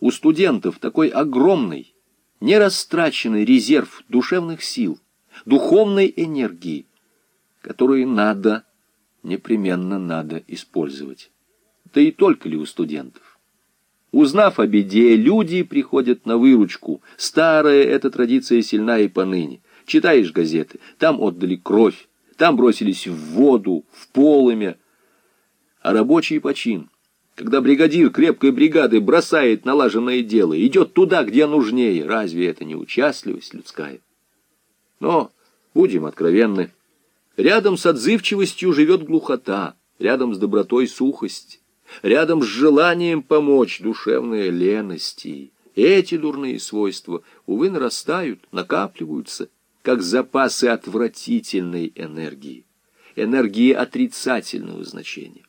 у студентов такой огромный, нерастраченный резерв душевных сил, духовной энергии, которые надо, непременно надо использовать. Да и только ли у студентов? Узнав о беде, люди приходят на выручку. Старая эта традиция сильна и поныне. Читаешь газеты, там отдали кровь, там бросились в воду, в полымя. А рабочий почин, когда бригадир крепкой бригады бросает налаженное дело, идет туда, где нужнее, разве это не участливость людская? Но, будем откровенны, рядом с отзывчивостью живет глухота, рядом с добротой сухость, рядом с желанием помочь душевная лености. Эти дурные свойства, увы, нарастают, накапливаются, как запасы отвратительной энергии, энергии отрицательного значения.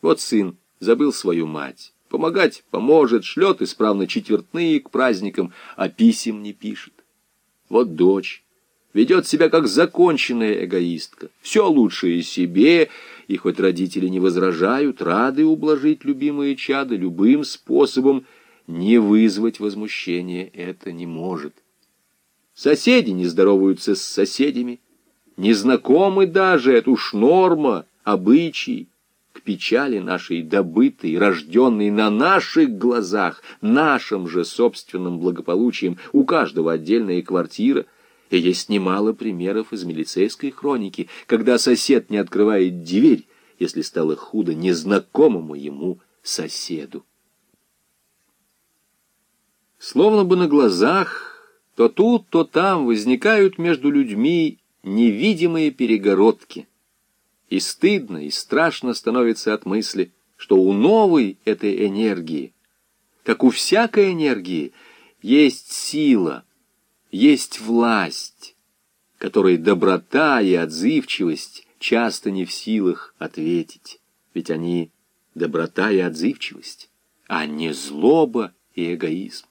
Вот сын забыл свою мать. Помогать поможет, шлет исправно четвертные к праздникам, а писем не пишет. Вот дочь ведет себя как законченная эгоистка. Все лучшее себе, и хоть родители не возражают, рады ублажить любимые чады любым способом, не вызвать возмущения это не может. Соседи не здороваются с соседями, незнакомы даже, это уж норма, обычаи к печали нашей добытой, рожденной на наших глазах, нашим же собственным благополучием, у каждого отдельная квартира, и есть немало примеров из милицейской хроники, когда сосед не открывает дверь, если стало худо незнакомому ему соседу. Словно бы на глазах, то тут, то там возникают между людьми невидимые перегородки — и стыдно, и страшно становится от мысли, что у новой этой энергии, как у всякой энергии, есть сила, есть власть, которой доброта и отзывчивость часто не в силах ответить, ведь они доброта и отзывчивость, а не злоба и эгоизм.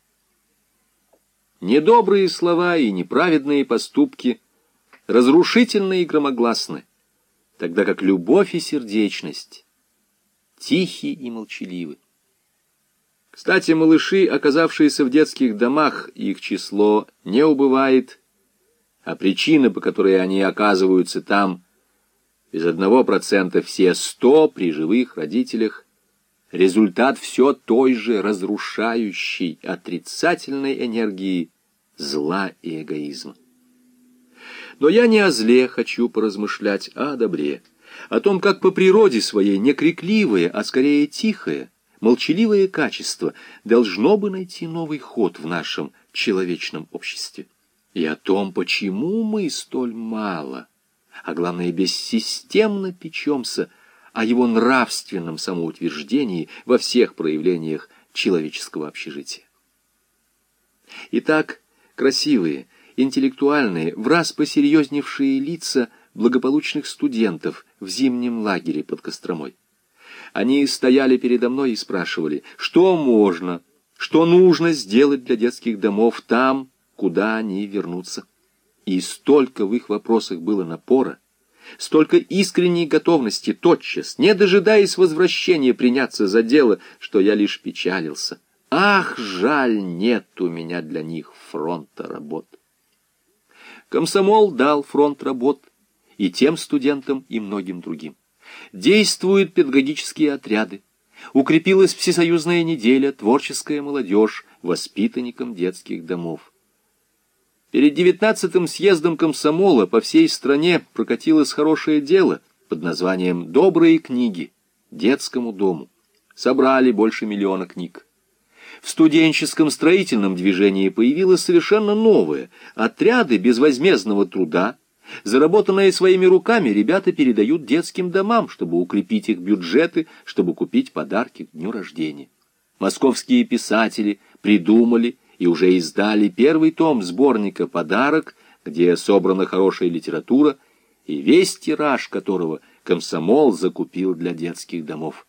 Недобрые слова и неправедные поступки разрушительны и громогласны, тогда как любовь и сердечность тихи и молчаливы. Кстати, малыши, оказавшиеся в детских домах, их число не убывает, а причина, по которой они оказываются там, из одного процента все сто при живых родителях, результат все той же разрушающей, отрицательной энергии зла и эгоизма. Но я не о зле хочу поразмышлять, а о добре. О том, как по природе своей не крикливое, а скорее тихое, молчаливое качество должно бы найти новый ход в нашем человечном обществе. И о том, почему мы столь мало, а главное, бессистемно печемся о его нравственном самоутверждении во всех проявлениях человеческого общежития. Итак, красивые, интеллектуальные, враз посерьезневшие лица благополучных студентов в зимнем лагере под Костромой. Они стояли передо мной и спрашивали, что можно, что нужно сделать для детских домов там, куда они вернутся. И столько в их вопросах было напора, столько искренней готовности тотчас, не дожидаясь возвращения приняться за дело, что я лишь печалился. Ах, жаль, нет у меня для них фронта работ. Комсомол дал фронт работ и тем студентам, и многим другим. Действуют педагогические отряды. Укрепилась всесоюзная неделя, творческая молодежь, воспитанникам детских домов. Перед девятнадцатым съездом комсомола по всей стране прокатилось хорошее дело под названием «Добрые книги» детскому дому. Собрали больше миллиона книг. В студенческом строительном движении появилось совершенно новое – отряды безвозмездного труда, заработанные своими руками ребята передают детским домам, чтобы укрепить их бюджеты, чтобы купить подарки к дню рождения. Московские писатели придумали и уже издали первый том сборника «Подарок», где собрана хорошая литература, и весь тираж которого комсомол закупил для детских домов.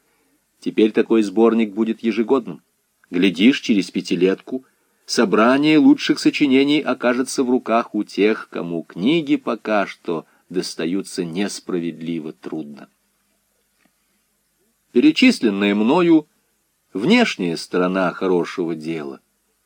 Теперь такой сборник будет ежегодным. Глядишь, через пятилетку собрание лучших сочинений окажется в руках у тех, кому книги пока что достаются несправедливо трудно. Перечисленное мною внешняя сторона хорошего дела —